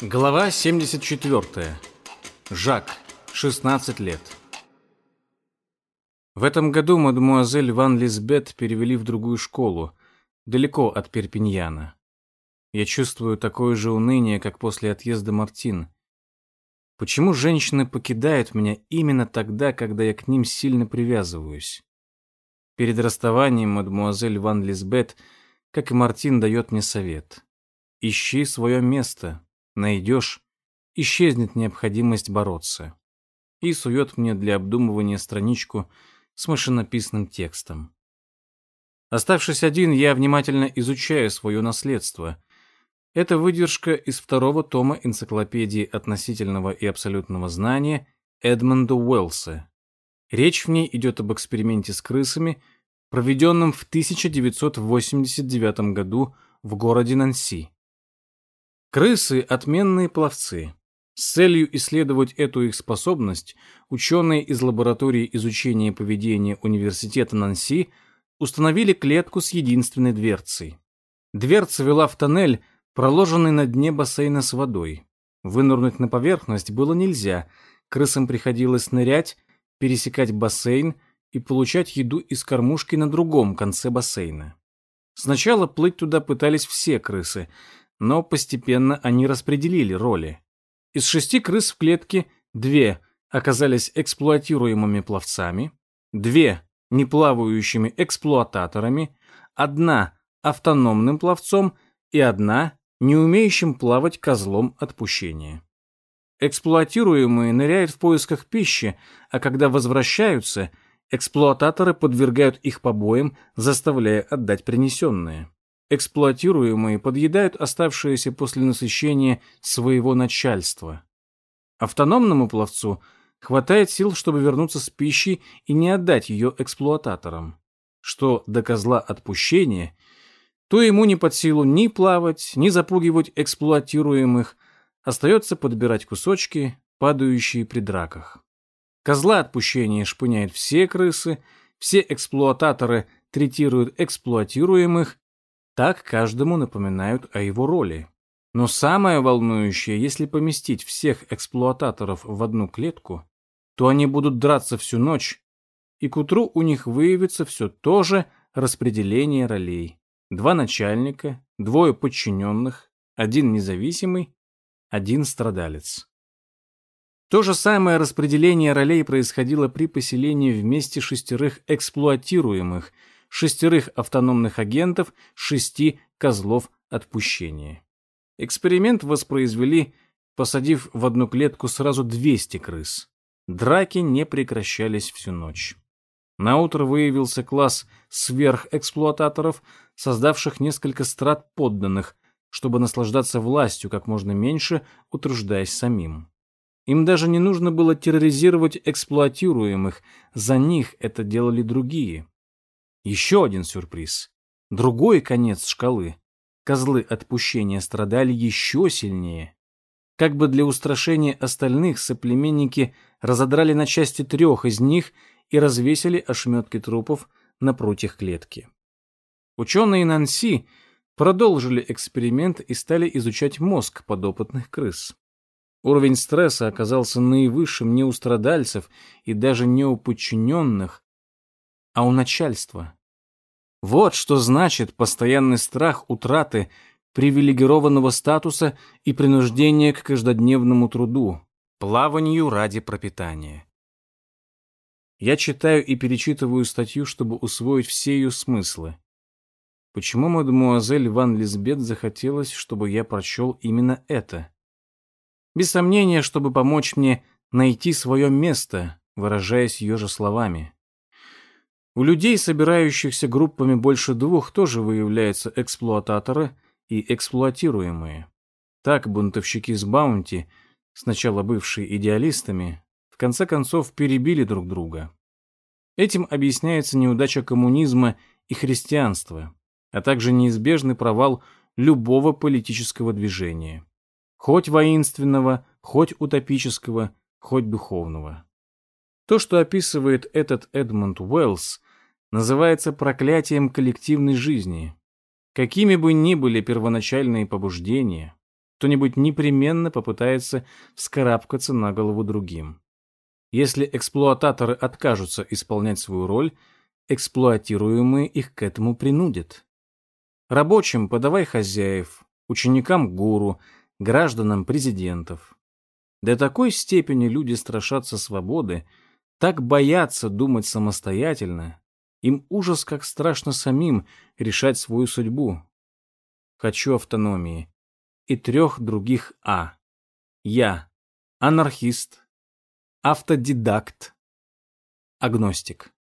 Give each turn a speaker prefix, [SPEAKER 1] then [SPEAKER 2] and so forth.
[SPEAKER 1] Глава 74. Жак, 16 лет. В этом году мадемуазель Ван Лизбет перевели в другую школу, далеко от Перпиньяна. Я чувствую такое же уныние, как после отъезда Мартин. Почему женщины покидают меня именно тогда, когда я к ним сильно привязываюсь? Перед расставанием мадемуазель Ван Лизбет, как и Мартин, дает мне совет. Ищи свое место, найдешь, исчезнет необходимость бороться. И сует мне для обдумывания страничку с машинописным текстом. Оставшись один, я внимательно изучаю свое наследство. Это выдержка из второго тома энциклопедии относительного и абсолютного знания Эдмонда Уэллса. Речь в ней идет об эксперименте с крысами, проведенном в 1989 году в городе Нанси. Крысы – отменные пловцы. С целью исследовать эту их способность, ученые из лаборатории изучения поведения университета Нанси установили клетку с единственной дверцей. Дверца вела в тоннель, проложенный на дне бассейна с водой. Вынырнуть на поверхность было нельзя, крысам приходилось нырять, пересекать бассейн и получать еду из кормушки на другом конце бассейна. Сначала плыть туда пытались все крысы – но постепенно они распределили роли. Из шести крыс в клетке две оказались эксплуатируемыми пловцами, две – неплавающими эксплуататорами, одна – автономным пловцом и одна – не умеющим плавать козлом отпущения. Эксплуатируемые ныряют в поисках пищи, а когда возвращаются, эксплуататоры подвергают их побоям, заставляя отдать принесенное эксплуатируемые подъедают оставшиеся после насыщения своего начальства. Автономному пловцу хватает сил, чтобы вернуться с пищей и не отдать ее эксплуататорам. Что до козла отпущения, то ему не под силу ни плавать, ни запугивать эксплуатируемых, остается подбирать кусочки, падающие при драках. Козла отпущения шпыняет все крысы, все эксплуататоры третируют эксплуатируемых, так каждому напоминают о его роли. Но самое волнующее, если поместить всех эксплуататоров в одну клетку, то они будут драться всю ночь, и к утру у них выявится все то же распределение ролей. Два начальника, двое подчиненных, один независимый, один страдалец. То же самое распределение ролей происходило при поселении вместе шестерых эксплуатируемых – шестерых автономных агентов, шести козлов отпущения. Эксперимент воспроизвели, посадив в одну клетку сразу 200 крыс. Драки не прекращались всю ночь. Наутро выявился класс сверхэксплуататоров, создавших несколько страт подданных, чтобы наслаждаться властью как можно меньше, утруждаясь самим. Им даже не нужно было терроризировать эксплуатируемых, за них это делали другие. Еще один сюрприз. Другой конец шкалы. Козлы отпущения страдали еще сильнее. Как бы для устрашения остальных соплеменники разодрали на части трех из них и развесили ошметки трупов на прутьях клетки. Ученые Нанси продолжили эксперимент и стали изучать мозг подопытных крыс. Уровень стресса оказался наивысшим не у страдальцев и даже не у подчиненных, а у начальства. Вот что значит постоянный страх утраты привилегированного статуса и принуждение к каждодневному труду, плаванию ради пропитания. Я читаю и перечитываю статью, чтобы усвоить все ее смыслы. Почему мадемуазель Ван Лизбет захотелось, чтобы я прочел именно это? Без сомнения, чтобы помочь мне найти свое место, выражаясь ее же словами. У людей, собирающихся группами больше двух, тоже выявляются эксплуататоры и эксплуатируемые. Так бунтовщики с Баунти, сначала бывшие идеалистами, в конце концов перебили друг друга. Этим объясняется неудача коммунизма и христианства, а также неизбежный провал любого политического движения. Хоть воинственного, хоть утопического, хоть духовного. То, что описывает этот Эдмунд Уэллс, называется проклятием коллективной жизни. Какими бы ни были первоначальные побуждения, кто-нибудь непременно попытается вскарабкаться на голову другим. Если эксплуататоры откажутся исполнять свою роль, эксплуатируемые их к этому принудят. Рабочим подавай хозяев, ученикам гуру, гражданам президентов. До такой степени люди страшатся свободы, так боятся думать самостоятельно, им ужас, как страшно самим решать свою судьбу. Хочу автономии. И трех других А. Я. Анархист. Автодидакт. Агностик.